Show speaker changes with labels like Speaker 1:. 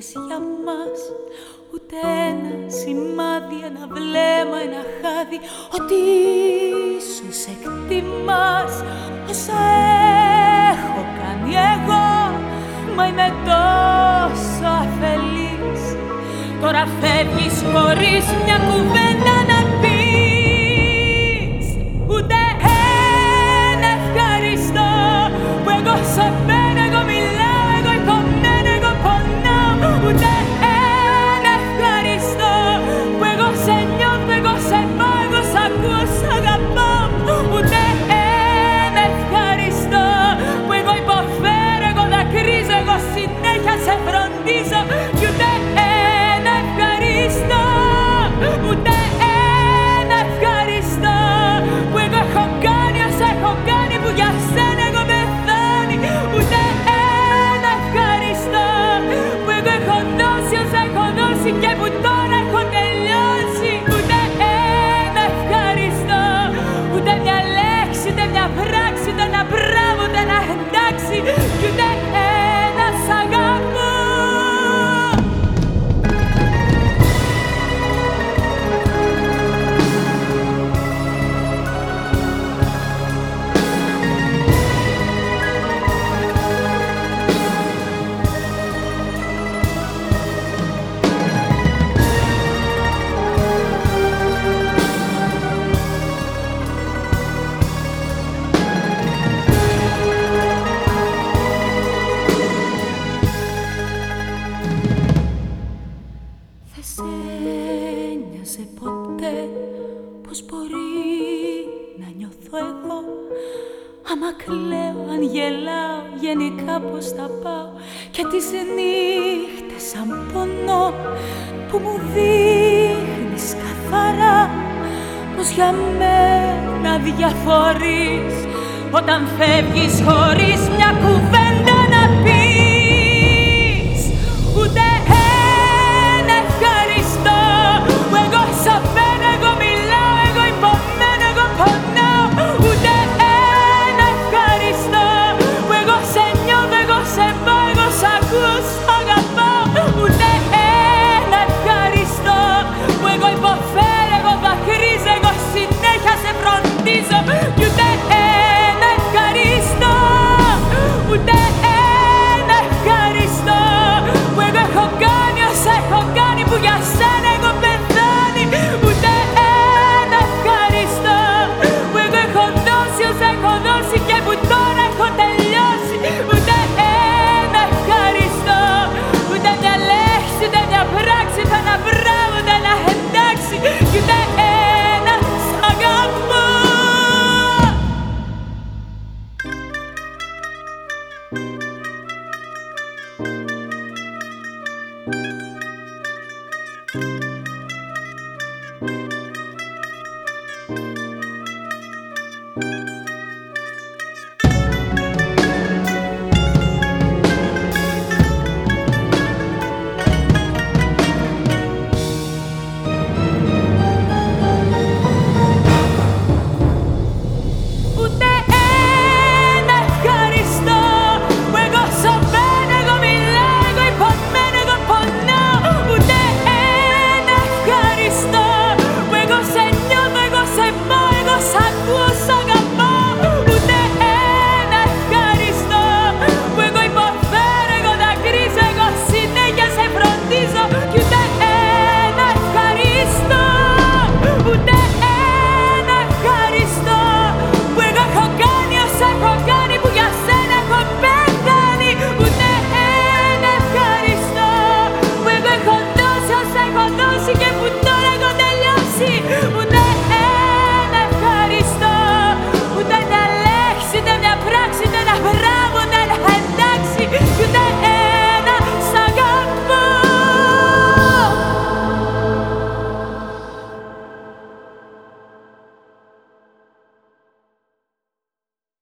Speaker 1: για μας. Ούτε ένα σημάδι, ένα βλέμμα, ένα χάδι. Ότι σου εκτιμάς όσα έχω κάνει εγώ. Μα είμαι τόσο αφελής. Τώρα φεύγεις χωρίς μια κουβέντα. si che buttoni σκέφτεσαι ποτέ. Πως μπορεί να νιώθω εγώ; Άμα κλαίω, αν γελάω, γενικά πως θα πάω; Και τις νύχτες σαν πονώ που μου δείχνεις καθαρά Πως για μένα διαφορείς. Όταν φεύγεις χωρίς μια κουβέντα